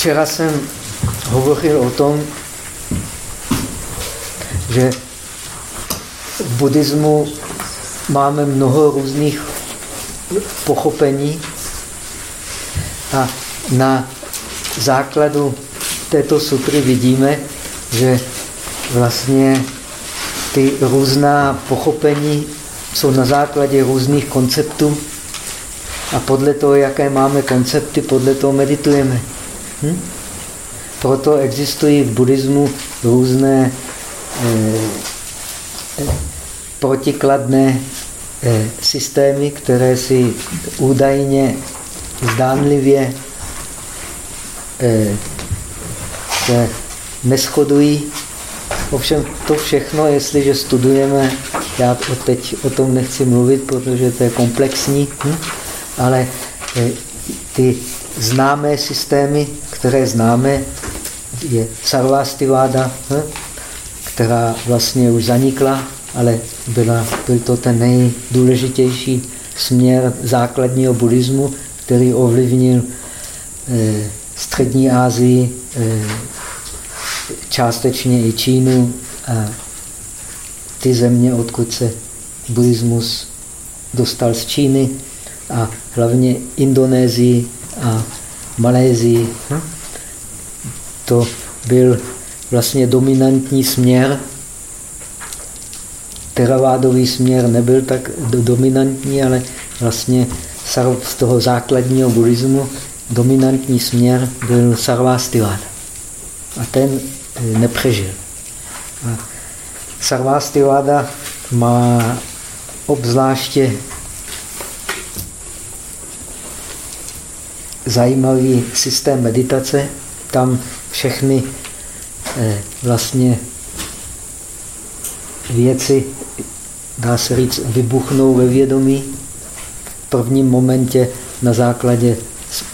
Včera jsem hovořil o tom, že v buddhismu máme mnoho různých pochopení a na základu této sutry vidíme, že vlastně ty různá pochopení jsou na základě různých konceptů a podle toho, jaké máme koncepty, podle toho meditujeme. Hm? Proto existují v buddhismu různé eh, eh, protikladné eh, systémy, které si údajně zdánlivě eh, se neschodují. Ovšem to všechno, jestliže studujeme, já teď o tom nechci mluvit, protože to je komplexní, hm? ale eh, ty známé systémy, které známe, je Sarvastiváda, hm? která vlastně už zanikla, ale byla, byl to ten nejdůležitější směr základního buddhismu, který ovlivnil eh, střední Asii, eh, částečně i Čínu a ty země, odkud se buddhismus dostal z Číny a hlavně Indonésii a Malézii. Hm? To byl vlastně dominantní směr. Teravádový směr nebyl tak dominantní, ale vlastně z toho základního buddhismu dominantní směr byl Sarvastiváda. A ten eh, nepřežil. A Sarvastiváda má obzvláště zajímavý systém meditace. Tam všechny eh, vlastně věci, dá se říct, vybuchnou ve vědomí. V prvním momentě na základě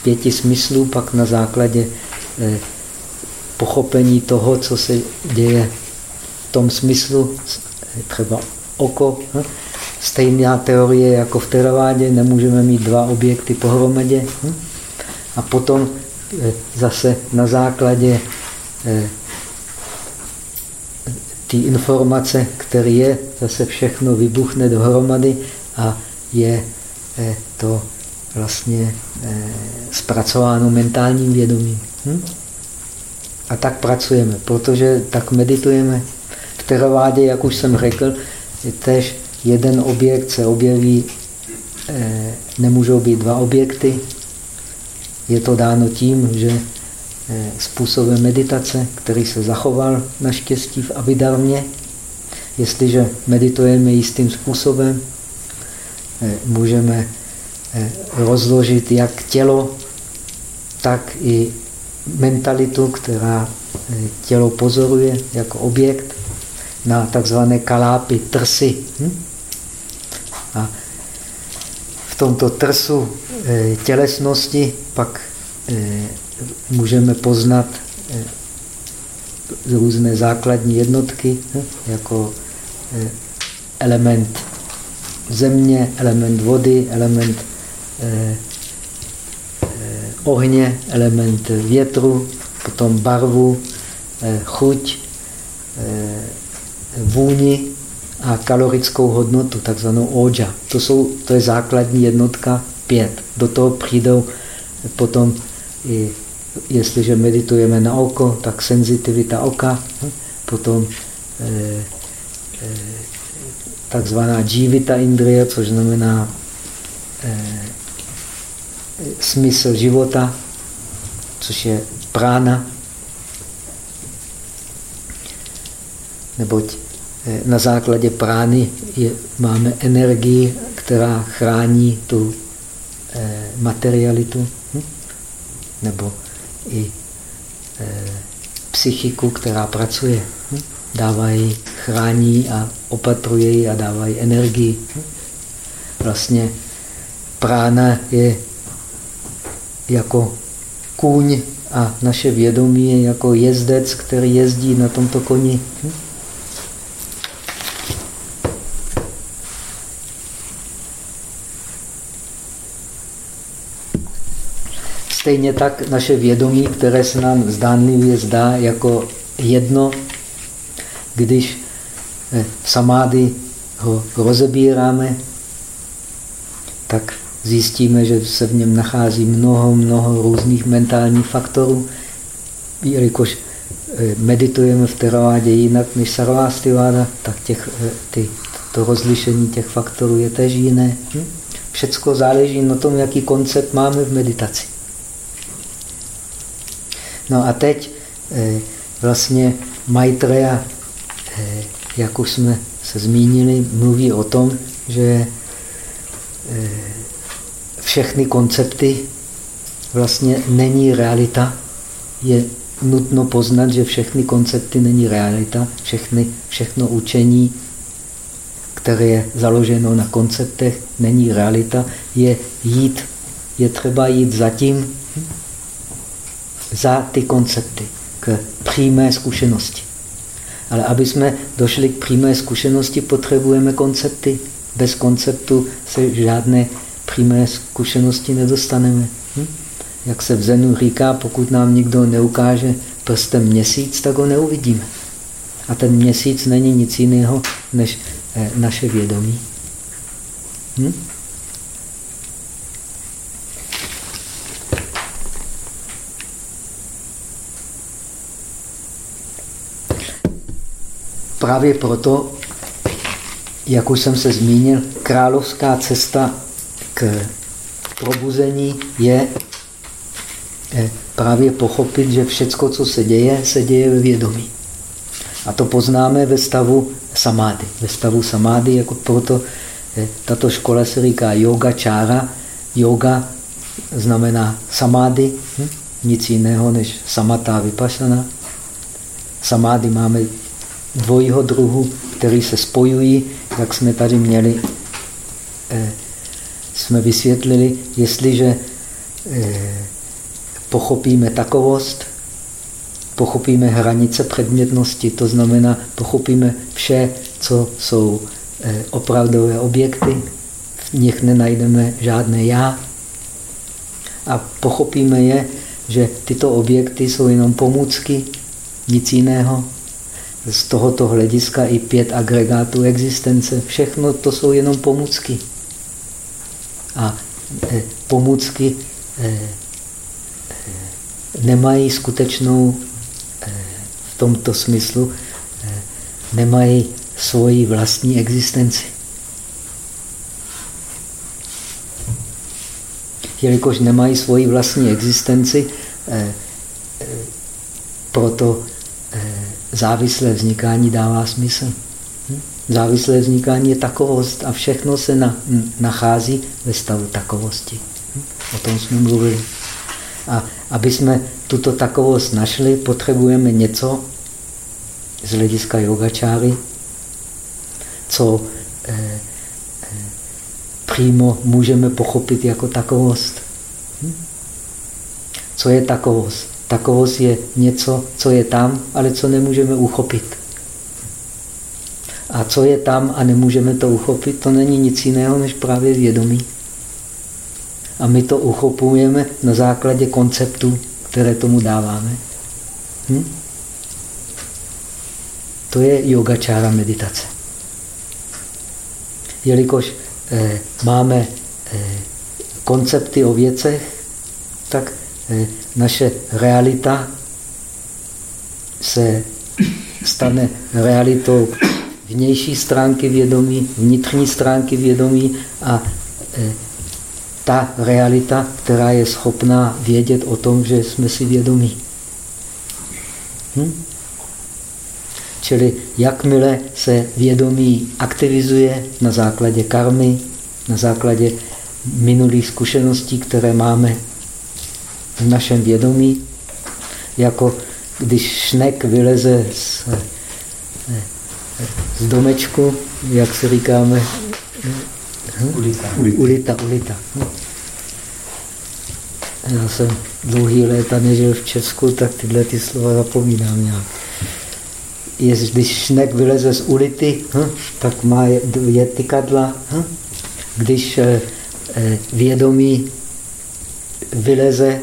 pěti smyslů, pak na základě eh, pochopení toho, co se děje v tom smyslu, třeba oko. Hm? Stejná teorie jako v teravádě, nemůžeme mít dva objekty pohromadě. Hm? A potom eh, zase na základě eh, ty informace, které je, zase všechno vybuchne dohromady a je to vlastně eh, zpracováno mentálním vědomím. Hm? A tak pracujeme, protože tak meditujeme. V teravádě, jak už jsem řekl, je tež jeden objekt se objeví, eh, nemůžou být dva objekty. Je to dáno tím, že eh, způsobem meditace, který se zachoval naštěstí v abidarmě, jestliže meditujeme jistým způsobem, eh, můžeme Eh, rozložit jak tělo, tak i mentalitu, která tělo pozoruje jako objekt na takzvané kalápy, trsy. Hm? A tomto trsu eh, tělesnosti pak můžeme poznat různé základní jednotky, jako element země, element vody, element Eh, eh, ohně, element větru, potom barvu, eh, chuť, vůni a kalorickou hodnotu, takzvanou oja. To, jsou, to je základní jednotka pět. Do toho přijdou potom, i, jestliže meditujeme na oko, tak senzitivita oka, hm, potom eh, eh, takzvaná jivita indrie, což znamená eh, smysl života, což je prána, neboť na základě prány je, máme energii, která chrání tu eh, materialitu, hm? nebo i eh, psychiku, která pracuje. Hm? Dávají, chrání a opatruje ji a dávají energii. Hm? Vlastně prána je jako kůň a naše vědomí je jako jezdec, který jezdí na tomto koni. Hm? Stejně tak naše vědomí, které se nám zdánlivě zdá jako jedno, když v samády ho rozebíráme, tak zjistíme, že se v něm nachází mnoho, mnoho různých mentálních faktorů, jelikož eh, meditujeme v teravádě jinak než sarvástiváda, tak těch, eh, ty, to rozlišení těch faktorů je tež jiné. Hm? Všecko záleží na tom, jaký koncept máme v meditaci. No a teď eh, vlastně Maitreya, jak už jsme se zmínili, mluví o tom, že všechny koncepty vlastně není realita. Je nutno poznat, že všechny koncepty není realita. Všechny, všechno učení, které je založeno na konceptech, není realita. Je jít, je třeba jít zatím, za ty koncepty, k přímé zkušenosti. Ale aby jsme došli k přímé zkušenosti, potřebujeme koncepty. Bez konceptu se žádné přímé zkušenosti nedostaneme. Hm? Jak se v Zenu říká, pokud nám nikdo neukáže prstem měsíc, tak ho neuvidíme. A ten měsíc není nic jiného než eh, naše vědomí. Hm? Právě proto, jak už jsem se zmínil, královská cesta k probuzení je právě pochopit, že všecko, co se děje, se děje ve vědomí. A to poznáme ve stavu samády. Ve stavu samády, jako proto tato škola se říká yoga čára. Yoga znamená samády, hm? nic jiného než samatá vypašana. Samády máme dvojího druhu, který se spojují, jak jsme tady měli eh, jsme vysvětlili, jestliže eh, pochopíme takovost, pochopíme hranice předmětnosti, to znamená, pochopíme vše, co jsou eh, opravdové objekty, v nich nenajdeme žádné já a pochopíme je, že tyto objekty jsou jenom pomůcky, nic jiného. Z tohoto hlediska i pět agregátů existence, všechno to jsou jenom pomůcky a e, pomůcky e, e, nemají skutečnou, v tomto smyslu, nemají svoji vlastní existenci. Jelikož nemají svoji vlastní existenci, proto závislé vznikání dává smysl. Závislé vznikání je takovost a všechno se na, nachází ve stavu takovosti. O tom jsme mluvili. A aby jsme tuto takovost našli, potřebujeme něco z hlediska yogačáry, co eh, eh, přímo můžeme pochopit jako takovost. Hm? Co je takovost? Takovost je něco, co je tam, ale co nemůžeme uchopit. A co je tam a nemůžeme to uchopit, to není nic jiného než právě vědomí. A my to uchopujeme na základě konceptů, které tomu dáváme. Hm? To je yogačára meditace. Jelikož eh, máme eh, koncepty o věcech, tak naše realita se stane realitou vnější stránky vědomí, vnitřní stránky vědomí a e, ta realita, která je schopná vědět o tom, že jsme si vědomí. Hm? Čili jakmile se vědomí aktivizuje na základě karmy, na základě minulých zkušeností, které máme v našem vědomí, jako když šnek vyleze z z domečku, jak se říkáme, ulita. ulita, ulita. Já jsem dlouhý léta nežil v Česku, tak tyhle ty slova zapomínám nějak. Je, když šnek vyleze z ulity, hm, tak má dvě tykadla. Hm? Když eh, eh, vědomí vyleze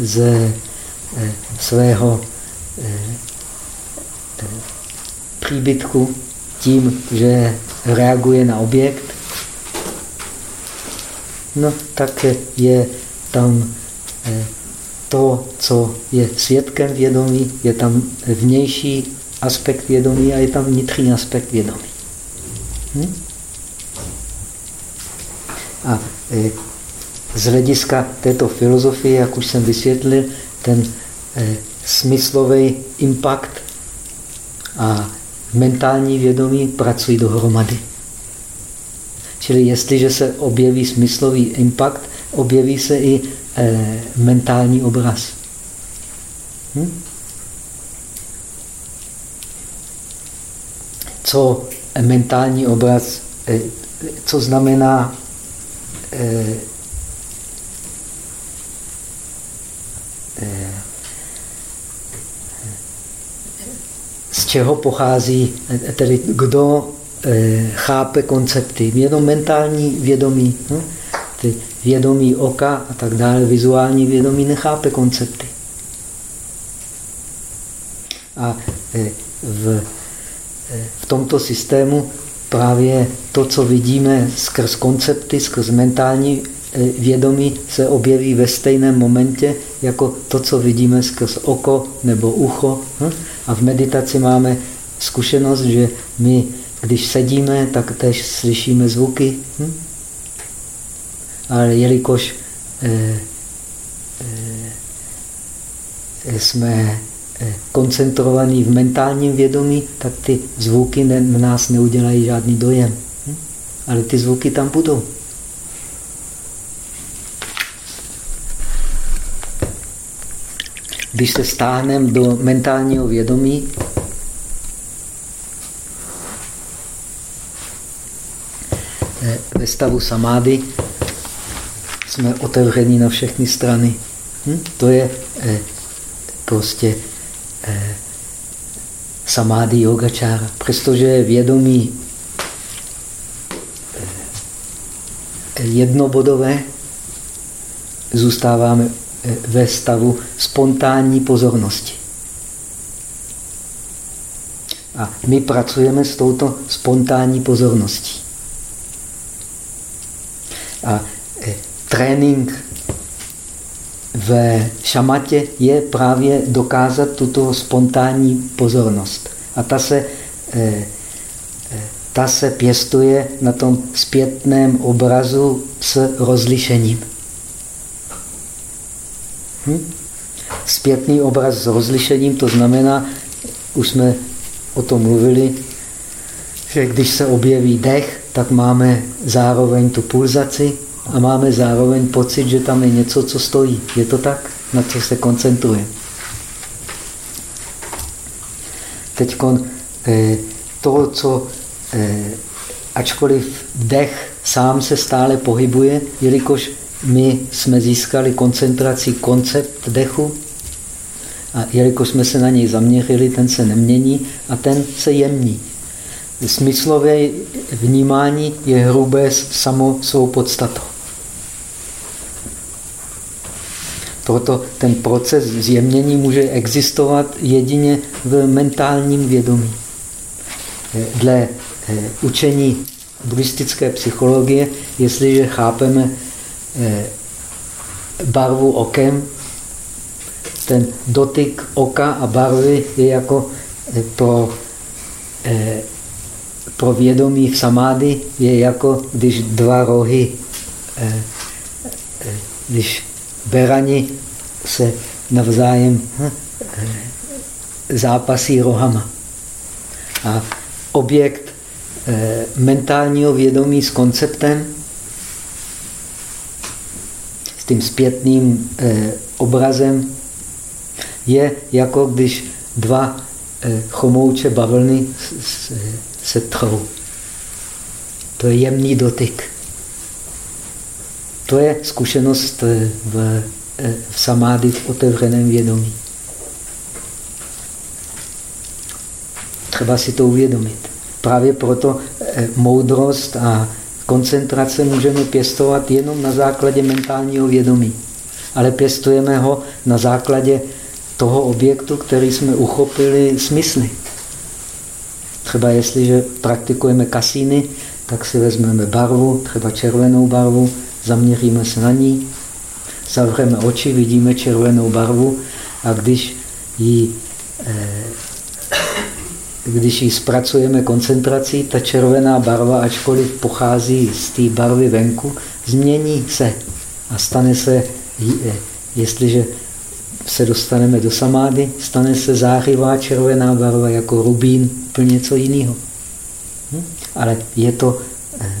ze svého příbytku tím, že reaguje na objekt, no tak je tam to, co je svědkem vědomí, je tam vnější aspekt vědomí a je tam vnitřní aspekt vědomí. Hm? A z hlediska této filozofie, jak už jsem vysvětlil, ten e, smyslový impact a mentální vědomí pracují dohromady. Čili jestliže se objeví smyslový impact, objeví se i e, mentální obraz. Hm? Co mentální obraz, e, co znamená e, čeho pochází, tedy kdo e, chápe koncepty. Jenom mentální vědomí. Hm? Ty vědomí oka a tak dále, vizuální vědomí nechápe koncepty. A e, v, e, v tomto systému právě to, co vidíme skrz koncepty, skrz mentální vědomí, se objeví ve stejném momentě, jako to, co vidíme skrz oko nebo ucho. Hm? A v meditaci máme zkušenost, že my, když sedíme, tak tež slyšíme zvuky. Hm? ale jelikož eh, eh, jsme eh, koncentrovaní v mentálním vědomí, tak ty zvuky v nás neudělají žádný dojem. Hm? Ale ty zvuky tam budou. Když se stáhneme do mentálního vědomí, ve stavu samády, jsme otevření na všechny strany. Hm? To je eh, prostě eh, samády yogačára. Přestože je vědomí eh, jednobodové, zůstáváme eh, ve stavu spontánní pozornosti. A my pracujeme s touto spontánní pozorností. A trénink v šamatě je právě dokázat tuto spontánní pozornost. A ta se, eh, eh, ta se pěstuje na tom zpětném obrazu s rozlišením. Hm? Zpětný obraz s rozlišením, to znamená, už jsme o tom mluvili, že když se objeví dech, tak máme zároveň tu pulzaci, a máme zároveň pocit, že tam je něco, co stojí. Je to tak? Na co se koncentruje. Teď eh, to, co eh, ačkoliv dech sám se stále pohybuje, jelikož my jsme získali koncentraci koncept dechu a jelikož jsme se na něj zaměřili, ten se nemění a ten se jemní. Smyslové vnímání je hrubé samo svou podstatou. Proto ten proces zjemnění může existovat jedině v mentálním vědomí. Dle eh, učení buddhistické psychologie, jestliže chápeme barvu okem, ten dotyk oka a barvy je jako eh, pro, pro vědomí v samády, je jako když dva rohy, když berani se navzájem zápasí rohama. A objekt eh, mentálního vědomí s konceptem, s tím zpětným eh, obrazem, je jako když dva eh, chomouče bavlny se trou. To je jemný dotyk. To je zkušenost eh, v, eh, v samády v otevřeném vědomí. Třeba si to uvědomit. Právě proto eh, moudrost a koncentrace můžeme pěstovat jenom na základě mentálního vědomí. ale pěstujeme ho na základě toho objektu, který jsme uchopili smysly. Třeba jestliže praktikujeme kasíny, tak si vezmeme barvu, třeba červenou barvu, zaměříme se na ní, zavřeme oči, vidíme červenou barvu a když ji, eh, když ji zpracujeme koncentrací, ta červená barva, ačkoliv pochází z té barvy venku, změní se a stane se, jestliže se dostaneme do samády, stane se zářivá červená barva jako rubín, úplně něco jiného. Hm? Ale je to, eh,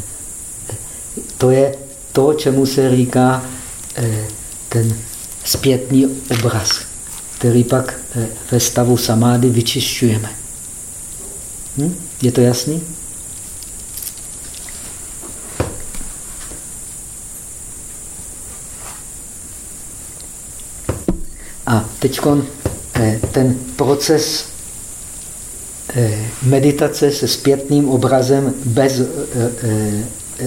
to je to, čemu se říká eh, ten zpětný obraz, který pak eh, ve stavu samády vyčišťujeme. Hm? Je to jasný? A teď ten proces meditace se zpětným obrazem bez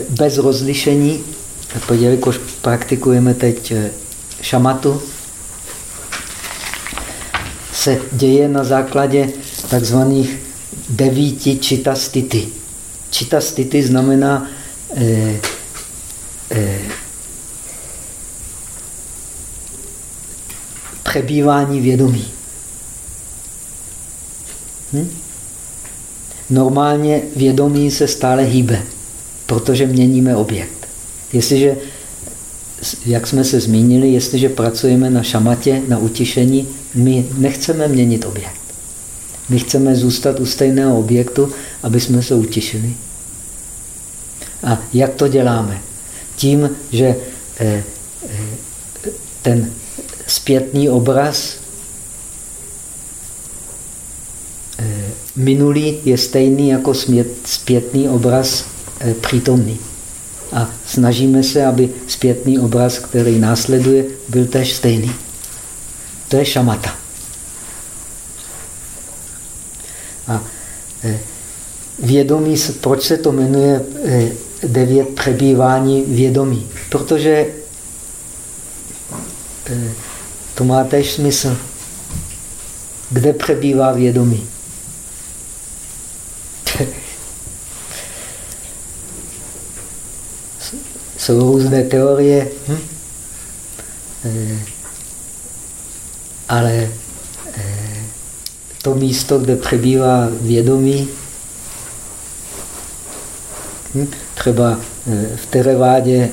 bez rozlišení, jelikož praktikujeme teď eh, šamatu, se děje na základě takzvaných devíti čitastity. Čitastity znamená eh, eh, přebývání vědomí. Hm? Normálně vědomí se stále hýbe protože měníme objekt. Jestliže, jak jsme se zmínili, jestliže pracujeme na šamatě, na utišení, my nechceme měnit objekt. My chceme zůstat u stejného objektu, aby jsme se utišili. A jak to děláme? Tím, že eh, eh, ten zpětný obraz eh, minulý je stejný jako zpětný obraz přítomný. A snažíme se, aby zpětný obraz, který následuje, byl tež stejný. To je šamata. A eh, vědomí, proč se to jmenuje eh, devět přebývání vědomí? Protože to má tež smysl. Kde přebývá vědomí? jsou různé teorie, hm? e, ale e, to místo, kde přebývá vědomí, hm? třeba e, v Terevádě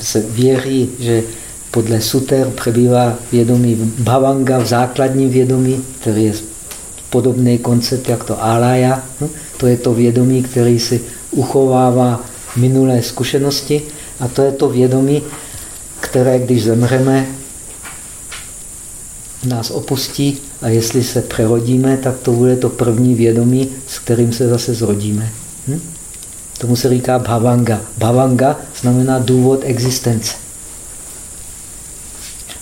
se věří, že podle suter přebývá vědomí bhavanga v základním vědomí, který je podobný koncept jak to alaya. Hm? To je to vědomí, který si uchovává minulé zkušenosti a to je to vědomí, které, když zemřeme, nás opustí a jestli se přerodíme, tak to bude to první vědomí, s kterým se zase zrodíme. Hm? Tomu se říká bhavanga. Bhavanga znamená důvod existence.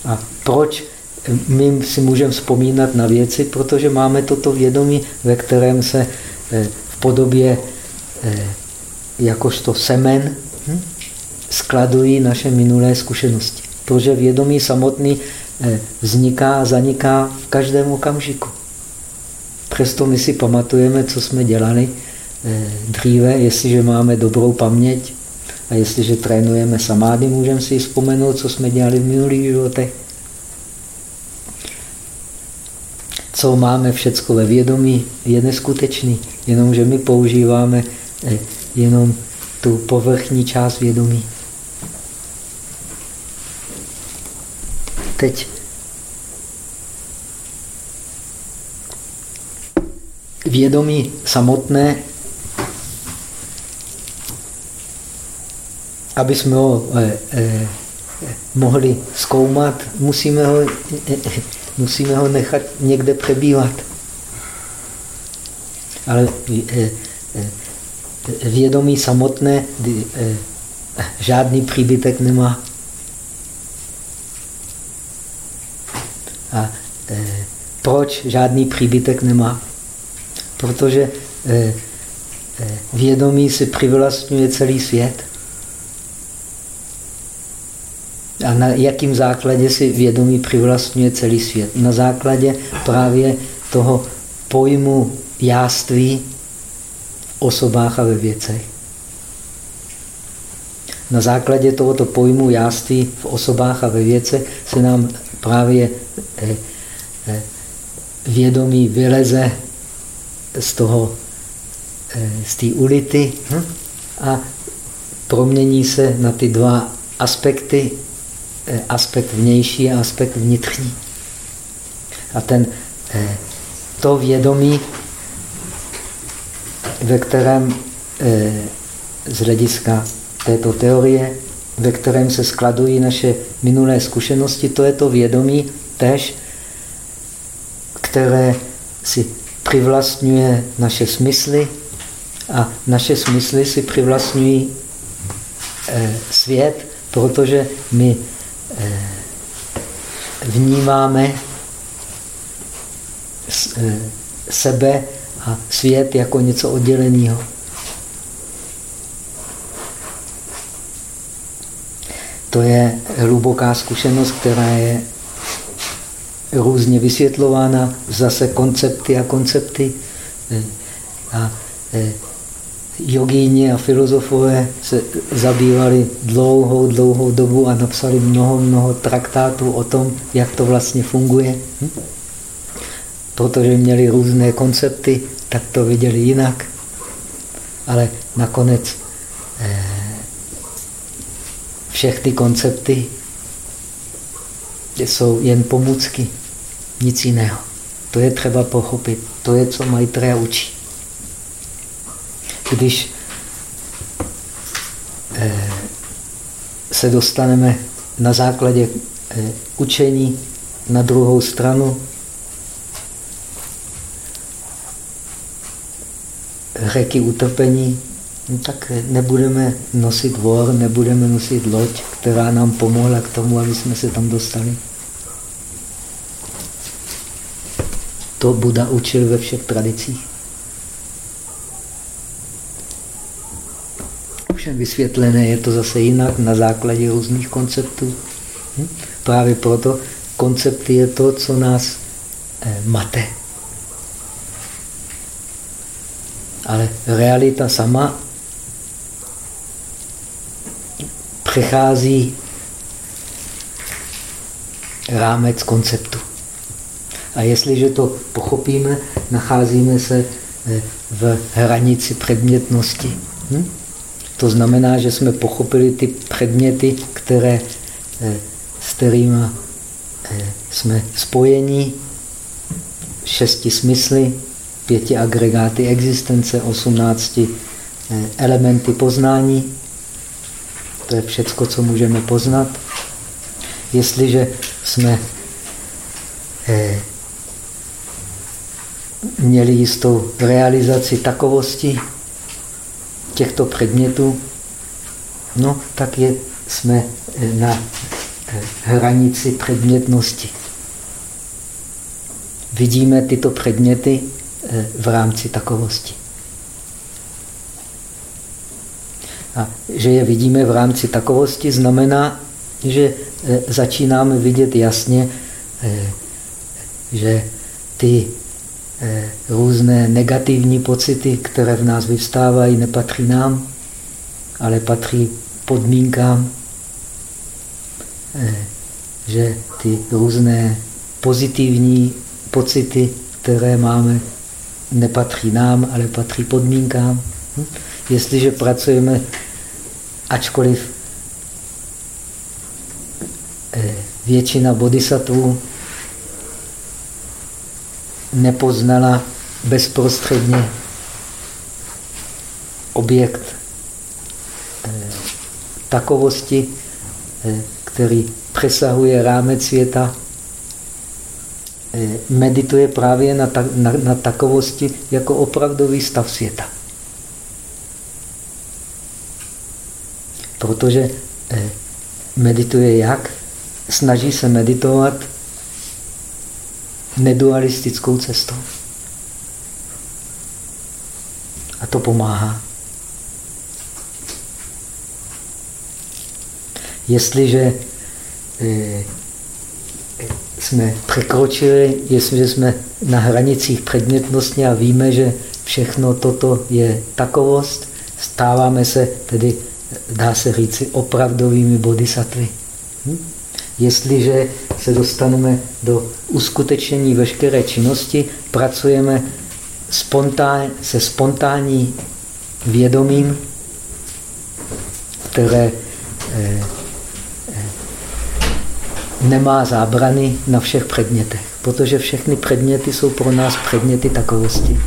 A proč my si můžeme vzpomínat na věci? Protože máme toto vědomí, ve kterém se eh, v podobě eh, jakožto semen hm, skladují naše minulé zkušenosti. Protože vědomí samotný vzniká a zaniká v každém okamžiku. Přesto my si pamatujeme, co jsme dělali eh, dříve, jestliže máme dobrou paměť a jestliže trénujeme samády, můžeme si vzpomenout, co jsme dělali v minulých životech. Co máme všecko ve vědomí, je neskutečný, jenomže my používáme eh, jenom tu povrchní část vědomí. Teď vědomí samotné, aby jsme ho eh, eh, mohli zkoumat, musíme ho, eh, musíme ho nechat někde přebývat. Ale eh, eh, vědomí samotné eh, žádný příbytek nemá. A eh, proč žádný příbytek nemá? Protože eh, vědomí si přivlastňuje celý svět. A na jakým základě si vědomí přivlastňuje celý svět? Na základě právě toho pojmu jáství v osobách a ve věcech. Na základě tohoto pojmu jáství v osobách a ve věcech se nám právě vědomí vyleze z toho, eh, z té ulity hm? a promění se na ty dva aspekty, aspekt vnější a aspekt vnitřní. A ten, to vědomí, ve kterém z hlediska této teorie, ve kterém se skladují naše minulé zkušenosti, to je to vědomí tež, které si přivlastňuje naše smysly a naše smysly si přivlastňují eh, svět, protože my eh, vnímáme eh, sebe a svět jako něco odděleného. To je hluboká zkušenost, která je různě vysvětlována, zase koncepty a koncepty. A e, jogíni a filozofové se zabývali dlouhou, dlouhou dobu a napsali mnoho, mnoho traktátů o tom, jak to vlastně funguje. Hm? Protože měli různé koncepty, tak to viděli jinak. Ale nakonec eh, všechny koncepty jsou jen pomůcky, nic jiného. To je třeba pochopit. To je, co Maitreya učí. Když eh, se dostaneme na základě eh, učení na druhou stranu, řeky utrpení, no tak nebudeme nosit vor, nebudeme nosit loď, která nám pomohla k tomu, aby jsme se tam dostali. To Buda učil ve všech tradicích. Všem vysvětlené je to zase jinak na základě různých konceptů. Hm? Právě proto koncepty je to, co nás eh, mate. Ale realita sama přechází rámec konceptu. A jestliže to pochopíme, nacházíme se eh, v hranici předmětnosti. Hm? To znamená, že jsme pochopili ty předměty, které, eh, s kterými eh, jsme spojení, šesti smysly, pěti agregáty existence, osmnácti elementy poznání. To je všecko, co můžeme poznat. Jestliže jsme měli jistou realizaci takovosti těchto předmětů, no tak je, jsme eh, na eh, hranici předmětnosti. Vidíme tyto předměty eh, v rámci takovosti. A že je vidíme v rámci takovosti, znamená, že začínáme vidět jasně, že ty různé negativní pocity, které v nás vyvstávají, nepatří nám, ale patří podmínkám, že ty různé pozitivní pocity, které máme, nepatří nám, ale patří podmínkám. Hm? Jestliže pracujeme ačkoliv eh, většina bodhisattvů nepoznala bezprostředně objekt eh, takovosti, eh, který přesahuje rámec světa, medituje právě na, ta, na, na takovosti jako opravdový stav světa. Protože eh, medituje jak? Snaží se meditovat nedualistickou cestou. A to pomáhá. Jestliže eh, jsme překročili, jestliže jsme na hranicích předmětnosti a víme, že všechno toto je takovost, stáváme se tedy, dá se říci, opravdovými bodhisattvy. Hm? Jestliže se dostaneme do uskutečnění veškeré činnosti, pracujeme spontán, se spontánní vědomím, které eh, eh, nemá zábrany na všech předmětech, protože všechny předměty jsou pro nás předměty takovosti.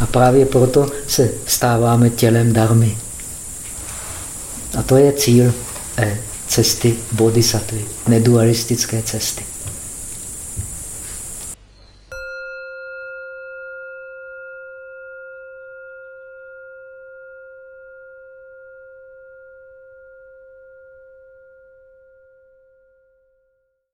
A právě proto se stáváme tělem darmy. A to je cíl eh, cesty bodhisattvy, nedualistické cesty.